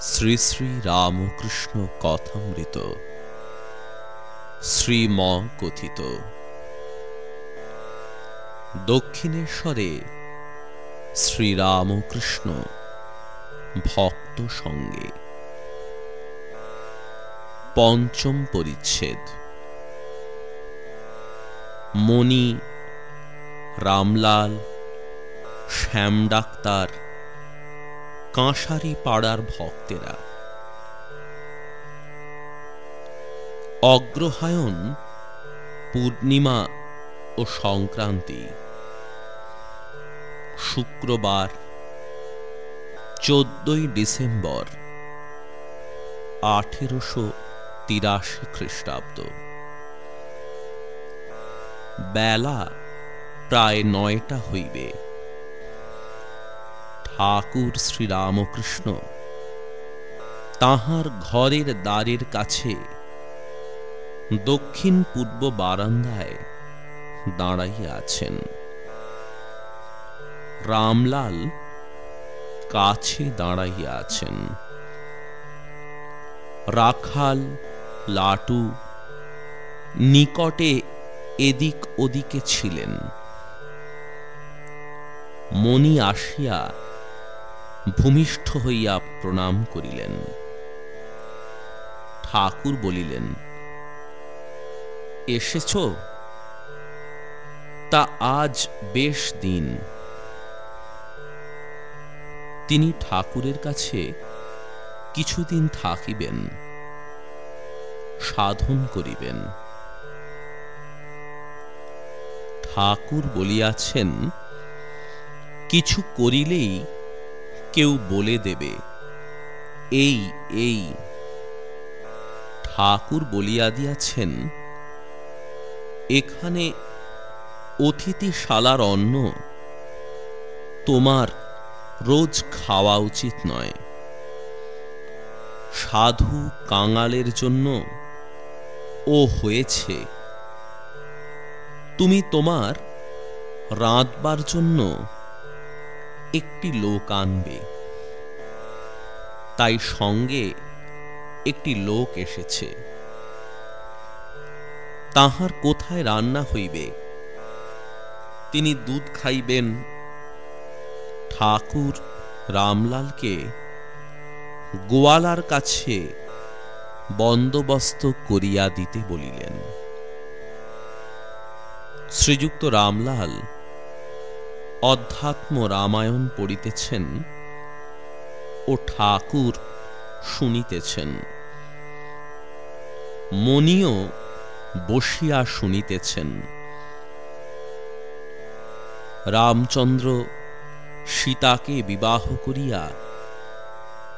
শ্রী শ্রী রামকৃষ্ণ কথামৃত। শ্রীম কথিত দক্ষিণেশ্বরে শ্রীরামকৃষ্ণ ভক্ত সঙ্গে। পঞ্চম পরিচ্ছেদ। মণি রামলাল শ্যাম ডাক্তার কাঁসারি পাড়ার ভক্তেরা। অগ্রহায়ণ, পূর্ণিমা ও সংক্রান্তি। শুক্রবার, চোদ্দই ডিসেম্বর, আঠেরোশো তিরাশি খ্রিস্টাব্দ। বেলা প্রায় নয়টা হইবে। ঠাকুর শ্রীরামকৃষ্ণ। তাহার ঘরের দ্বারের কাছে দক্ষিণ পূর্ব বারান্দায় দাঁড়াইয়া আছেন। রামলাল কাছে দাঁড়াইয়া আছেন। রাখাল, লাটু নিকটে এদিক ওদিকে ছিলেন। মণি আসিয়া ভূমিষ্ঠ হইয়া প্রণাম করিলেন। ঠাকুর বলিলেন, এসেছ? তা আজ বেশ দিন। তিনি ঠাকুরের কাছে কিছুদিন থাকিবেন, সাধন করিবেন। ঠাকুর বলিয়াছেন, কিছু করিলেই কেউ বলে দেবে, এই এই। ঠাকুর বলিয়া দিয়াছেন, এখানে অতিথিশালার অন্ন তোমার রোজ খাওয়া উচিত নয়। সাধু কাঙালের জন্য ও হয়েছে। তুমি তোমার রাঁধবার জন্য একটি লোক আনবে। তাই সঙ্গে একটি লোক এসেছে। তাহার কোথায় রান্না হইবে? তিনি দুধ খাইবেন। ঠাকুর রামলালকে গোয়ালার কাছে বন্দোবস্ত করিয়া দিতে বলিলেন। শ্রীযুক্ত রামলাল অধ্যাত্ম রামায়ণ পড়িতেছেন ও ঠাকুর শুনিতেছেন। মনিও বসিয়া শুনিতেছেন। রামচন্দ্র সীতাকে বিবাহ করিয়া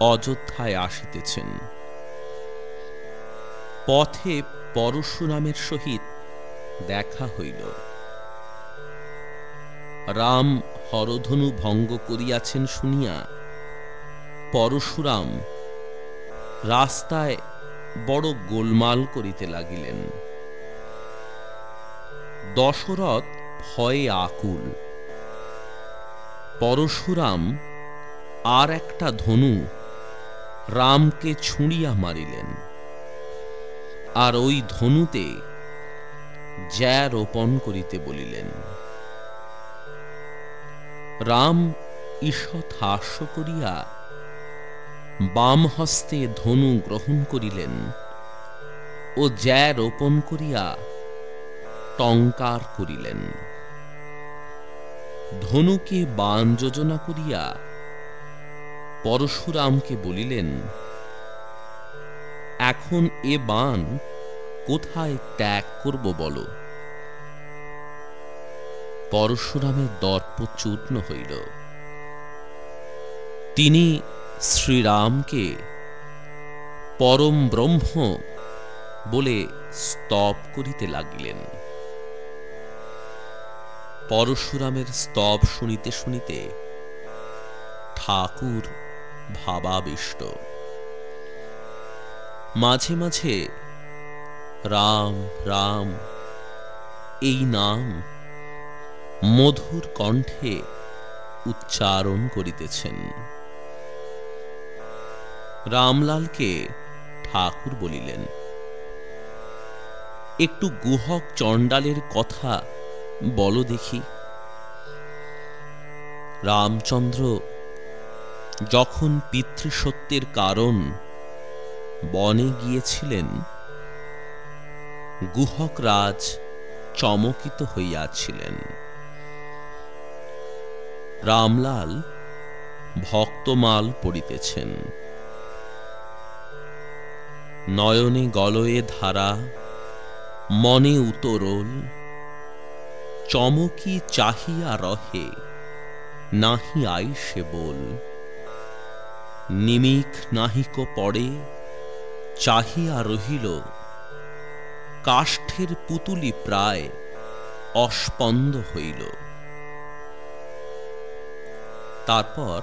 অযোধ্যায় আসিতেছেন। পথে পরশুরামের সহিত দেখা হইল। রাম হরধনু ভঙ্গ করিয়াছেন শুনিয়া। পরশুরাম রাস্তায় বড় গোলমাল করিতে লাগিলেন। দশরথ ভয়ে আকুল। পরশুরাম আর একটা ধনু রামকে ছুঁড়িয়া মারিলেন। আর ওই ধনুতে জ্যা রোপণ করিতে বলিলেন। রাম ঈষৎ হাস্য করিয়া বাম হস্তে ধনু গ্রহণ করিলেন ও জ্যা রোপণ করিয়া টঙ্কার করিলেন। ধনুকে বান যোজনা করিয়া পরশুরামকে বলিলেন, এখন এ বান কোথায় ত্যাগ করব বলো? পরশুরামের দর্প চূর্ণ হইল। তিনি শ্রীরামকে পরম ব্রহ্ম বলে স্তব করিতে লাগিলেন। পরশুরামের স্তব শুনিতে শুনিতে ঠাকুর ভাবাবিষ্ট। মাঝে মাঝে রাম রাম, এই নাম মধুর কণ্ঠে উচ্চারণ করিতেছেন। রামলালকে ঠাকুর বলিলেন, একটু গুহক চণ্ডালের কথা বলো দেখি। রামচন্দ্র যখন পিতৃসত্যের কারণ বনে গিয়েছিলেন, গুহক রাজ চমকিত হইয়াছিলেন। রামলাল ভক্তমাল পড়িতেছেন। নয়নে গলয়ে ধারা, মনে উতরল, চমকি চাহিয়া রহে, নাহি আইসে বল। নিমিক নাহিক পড়ে, চাহিয়া রহিল, কাষ্ঠের পুতুলি প্রায় অস্পন্দ হইল। তারপর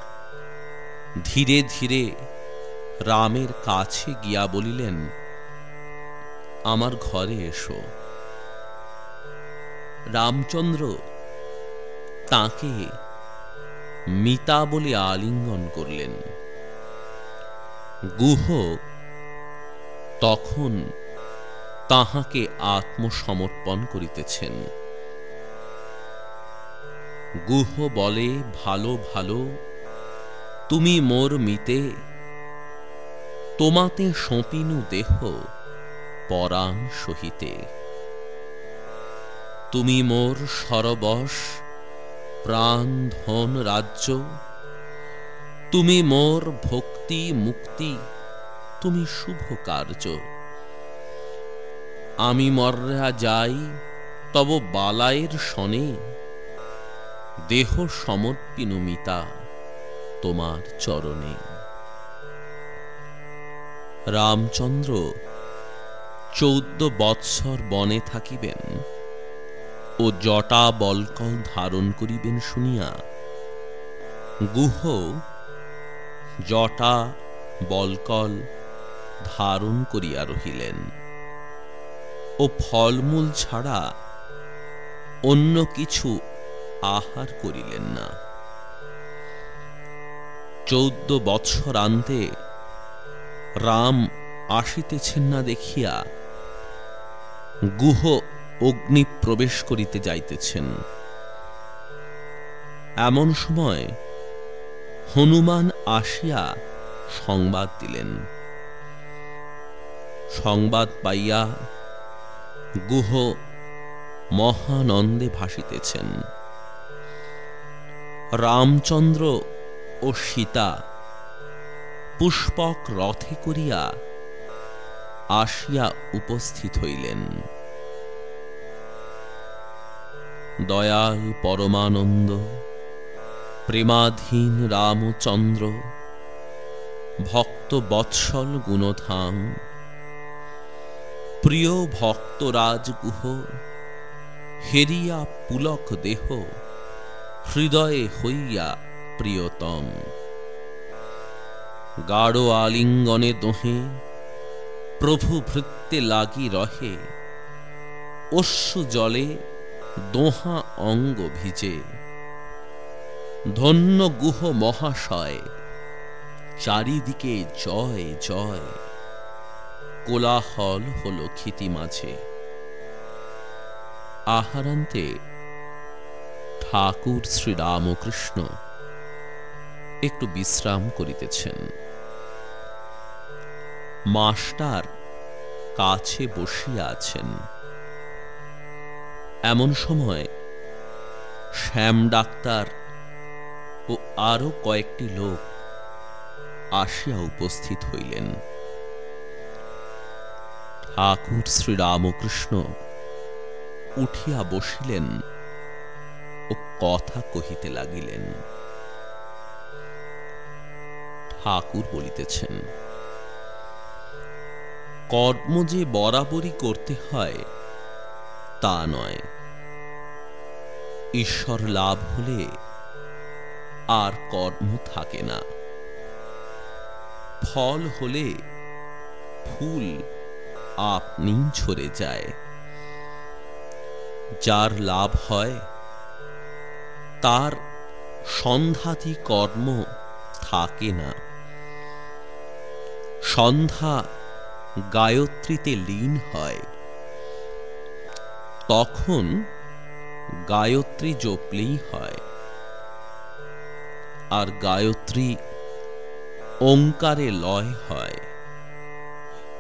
ধীরে ধীরে রামের কাছে গিয়া বলিলেন, আমার ঘরে এসো। রামচন্দ্র তাকে মিতা বলে আলিঙ্গন করলেন। গুহ তখন তাহাকে আত্মসমর্পণ করিতেছেন। গুহ বলে ভালো ভালো, তুমি মোর মিতে, তোমাতে সঁপিনু দেহ পরাণ সহিতে। তুমি মোর সরবশ, প্রাণ ধন রাজ্য, তুমি মোর ভক্তি মুক্তি, তুমি শুভ কার্য। আমি মর্রা যাই, তব বালায়ের শনে দেহ সমর্পিনুমিতা তোমার চরণে। রামচন্দ্র চৌদ্দ বৎসর বনে থাকিবেন ও জটা বলকল ধারণ করিবেন শুনিয়া গুহ জটা বলকল ধারণ করিয়া রহিলেন ও ফলমূল ছাড়া অন্য কিছু আহার করিলেন না। চৌদ্দ বৎসর আন্তে রাম আসিতেছেন না দেখিয়া গুহ অগ্নি প্রবেশ করিতে যাইতেছেন। এমন সময় হনুমান আসিয়া সংবাদ দিলেন। সংবাদ পাইয়া গুহ মহানন্দে ভাসিতেছেন। রামচন্দ্র ও সীতা পুষ্পক রথে করিয়া আসিয়া উপস্থিত হইলেন। দয়াল পরমানন্দ, প্রেমাধীন রামচন্দ্র, ভক্ত বৎসল গুণধাম, প্রিয় ভক্ত রাজগুহ, হেরিয়া পুলক দেহ হৃদয়ে হইয়া প্রিয়তম। গাঢ় আলিঙ্গনে দোহে, প্রভু ভৃত্তে লাগি রহে, অশ্রু জলে দোহা অঙ্গ ভিজে। ধন্য গুহ মহাশয়, চারিদিকে জয় জয়। কোলাহল হল ক্ষিতি মাঝে। আহারান্তে ঠাকুর শ্রীরামকৃষ্ণ একটু বিশ্রাম করিতেছেন। মাস্টার কাছে বসিয়া আছেন। এমন সময় শ্যাম ডাক্তার ও আরও কয়েকটি লোক আসিয়া উপস্থিত হইলেন। ঠাকুর শ্রীরামকৃষ্ণ উঠিয়া বসিলেন। কথা কহিতে লাগিলেন। ঠাকুর বলিতেছেন, কর্ম যে বরাবরই করতে হয়, তা নয়। ঈশ্বর লাভ হলে আর কর্ম থাকে না। ফল হলে ফুল আপনি ঝরে যায়। যার লাভ হয় তার সন্ধ্যাতি কর্ম থাকে না। সন্ধ্যা গায়ত্রীতে লীন হয়। তখন গায়ত্রী জপলেই হয়। আর গায়ত্রী ওঙ্কারে লয় হয়।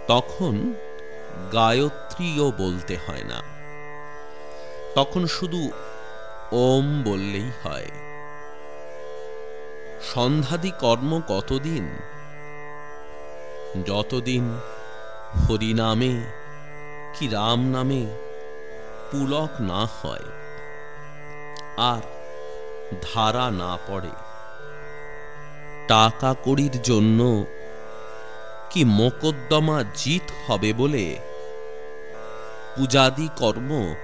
তখন গায়ত্রীও বলতে হয় না। তখন শুধু ওম বললেই হয়। সন্ধ্যাদি কর্ম কতদিন? যতদিন হরিনামে কি রাম নামে পুলক না হয়, আর ধারা না পড়ে। টাকা কড়ির জন্য কি মোকদ্দমা জিত হবে বলে পূজাদি কর্ম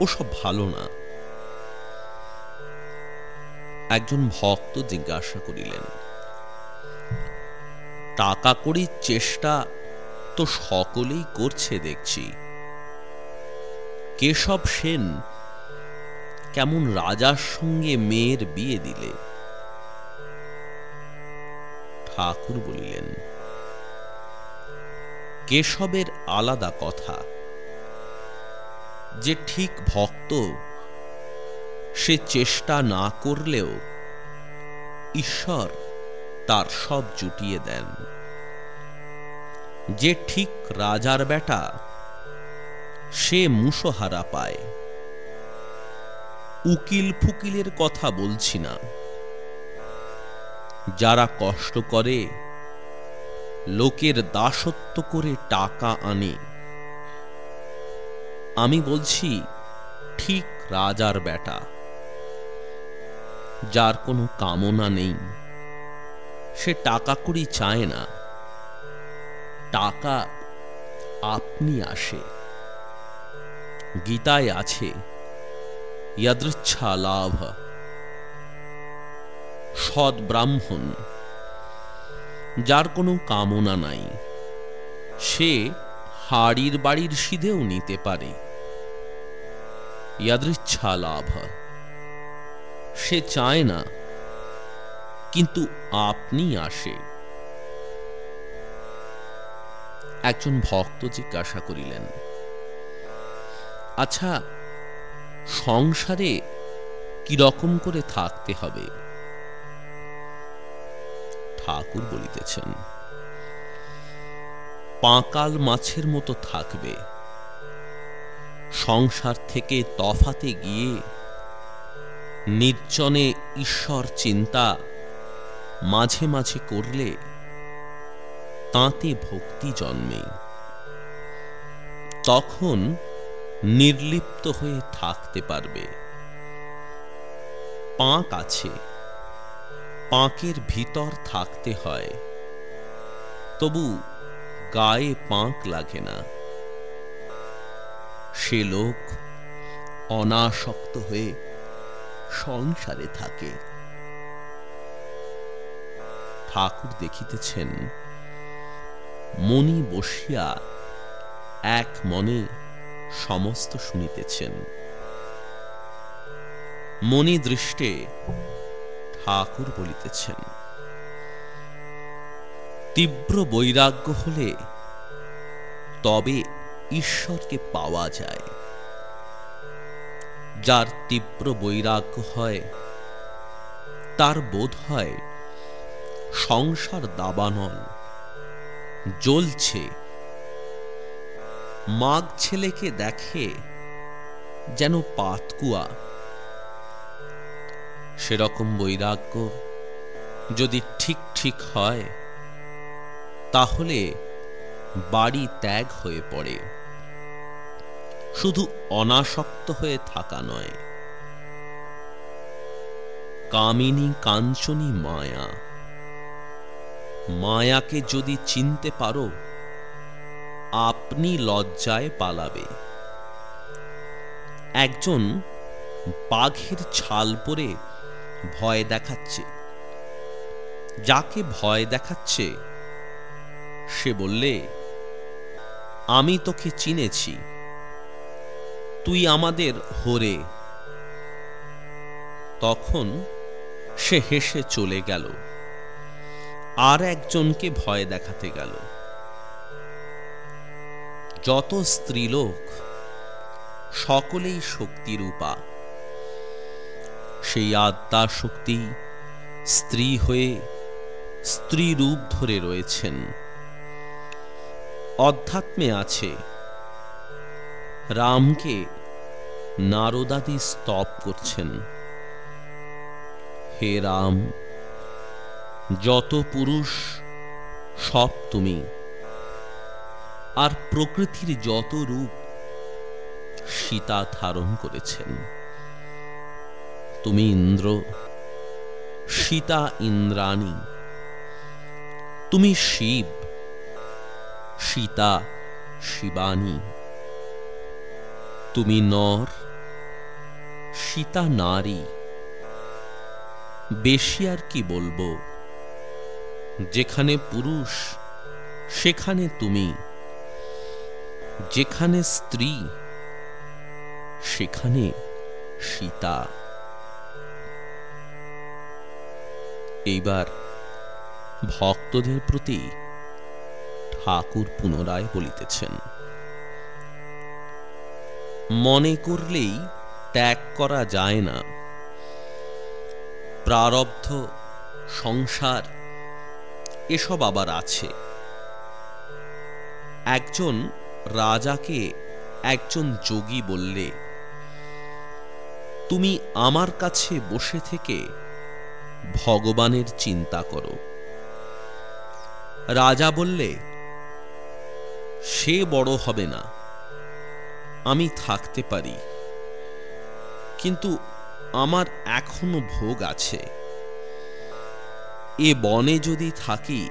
ওসব ভালো না। একজন ভক্ত জিজ্ঞাসা করিলেন, টাকা কড়ির চেষ্টা তো সকলেই করছে দেখছি। কেশব সেন কেমন রাজার সঙ্গে মেয়ের বিয়ে দিলে? ঠাকুর বলিলেন, কেশবের আলাদা কথা, যে ঠিক ভক্ত সে চেষ্টা না করলেও ঈশ্বর তার সব জুটিয়ে দেন। যে ঠিক রাজার বেটা, সে মুসহারা পায়। উকিল ফুকিলের কথা বলছি না। যারা কষ্ট করে, লোকের দাসত্ব করে টাকা আনে। আমি বলছি, ঠিক রাজার বেটা। যার কোনো কামনা নেই। সে টাকা করি চায় না। টাকা আপনি আসে। গীতায় আছে ইয়াদৃচ্ছা লাভ সৎ ব্রাহ্মণ যার কোনো কামনা নাই, সে হাড়ির বাড়ির সিধেও নিতে পারে। ইয়াদৃচ্ছা লাভ সে চায় না, কিন্তু আপনি আসে। একজন ভক্ত জিজ্ঞাসা করিলেন আচ্ছা সংসারে কীরকম করে থাকতে হবে? ঠাকুর বলিতেছেন, পাঁকাল মাছের মতো থাকবে। সংসার থেকে তফাতে গিয়ে নির্জনে ঈশ্বর চিন্তা মাঝে মাঝে করলে তাঁতে ভক্তি জন্মে। তখন নির্লিপ্ত হয়ে থাকতে পারবে। পাঁক আছে, পাঁকের ভিতর থাকতে হয়। তবু গায়ে পাঁক লাগে না। সে লোক অনাসক্ত হয়ে সংসারে থাকে। ঠাকুর দেখিতেছেন মনি বসিয়া এক মনে সমস্ত শুনিতেছেন। মনি দৃষ্টে ঠাকুর বলিতেছেন, তীব্র বৈরাগ্য হলে তবে ঈশ্বরকে পাওয়া যায়। যার তীব্র বৈরাগ্য হয়, তার বোধ হয় সংসার দাবানল, জ্বলছে। মাগ ছেলেকে দেখে যেন পাতকুয়া। সেরকম বৈরাগ্য যদি ঠিক ঠিক হয়, তাহলে বাড়ি ত্যাগ হয়ে পড়ে। শুধু অনাসক্ত হয়ে থাকা নয়। কামিনী কাঞ্চনী মায়া। মায়াকে যদি চিনতে পারো, আপনি লজ্জায় পালাবে। একজন বাঘের ছাল পরে ভয় দেখাচ্ছে। যাকে ভয় দেখাচ্ছে, সে বললে, আমি তোকে চিনেছি। তুই আমাদের হরে। তখন সে হেসে চলে গেল। আর একজনকে ভয় দেখাতে গেল। যত স্ত্রীলোক, সকলেই শক্তিরূপা সেই আত্মা শক্তি স্ত্রী হয়ে স্ত্রী রূপ ধরে রয়েছেন। অধ্যাত্মে আছে রামকে নারদাদি স্তব করছেন। হে রাম, যত পুরুষ, সব তুমি। আর প্রকৃতির যত রূপ, সীতা ধারণ করেছেন। তুমি ইন্দ্র, সীতা ইন্দ্রাণী। তুমি শিব, সীতা শিবানী তুমি নর, সীতা নারী, বেশি আর কি বলব? যেখানে পুরুষ, সেখানে তুমি, যেখানে স্ত্রী, সেখানে সীতা। এইবার ভক্তদের প্রতি ঠাকুর পুনরায় বলিতেছেন। মনে করলেই ত্যাগ করা যায় না। প্রারব্ধ, সংসার, এসব আবার আছে। একজন রাজাকে একজন যোগী বললে, তুমি আমার কাছে বসে থেকে ভগবানের চিন্তা করো। রাজা বললে, সে বড় হবে না। আমি থাকতে পারি। কিন্তু আমার এখনও ভোগ আছে। এ বনে যদি থাকি,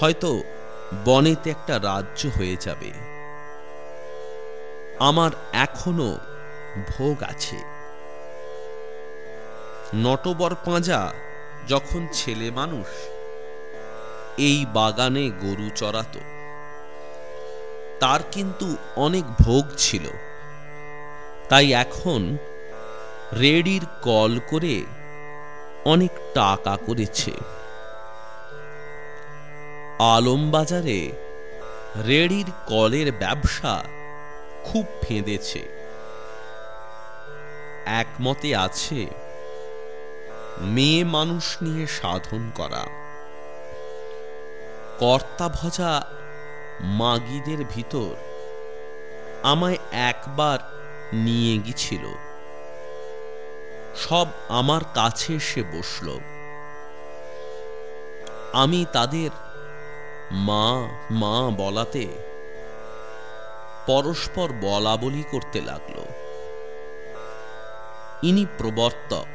হয়তো বনেতে একটা রাজ্য হয়ে যাবে। আমার এখনও ভোগ আছে। নটবর পাঁজা যখন ছেলে মানুষ, এই বাগানে গরু চড়াতো। তার কিন্তু অনেক ভোগ ছিল। তাই এখন রেডির কল করে অনেক টাকা করেছে। আলমবাজারে রেডির কলের ব্যবসা খুব ফেঁদেছে। একমতে আছে মেয়ে মানুষ নিয়ে সাধন করা। কর্তা ভজা মাগিদের ভিতর আমায় একবার নিয়ে গিয়েছিল। সব আমার কাছে এসে বসল। আমি তাদের মা মা বলাতে পরস্পর বলা বলি করতে লাগল। ইনি প্রবর্তক,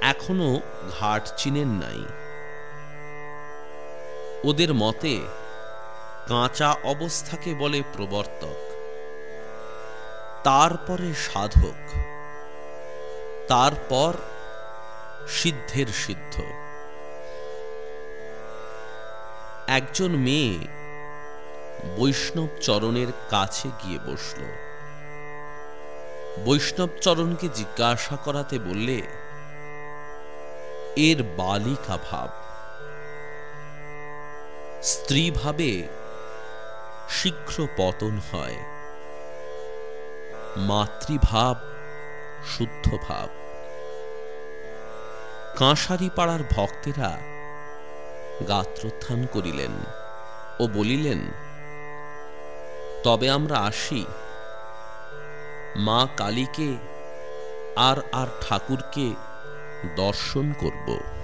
এখনও ঘাট চিনেন নাই। ওদের মতে কাঁচা অবস্থাকে বলে প্রবর্তক। তারপরে সাধক। তারপর সিদ্ধের সিদ্ধ। একজন মেয়ে বৈষ্ণব চরণের কাছে গিয়ে বসল। বৈষ্ণব চরণকে জিজ্ঞাসা করাতে বললে, এর বালিকা ভাব। স্ত্রী ভাবে শীঘ্র পতন হয়। মাতৃভাব শুদ্ধ ভাব কাঁসারি পাড়ার ভক্তেরা গাত্রোত্থান করিলেন ও বলিলেন, তবে আমরা আসি। মা কালীকে আর আর ঠাকুরকে দর্শন করব।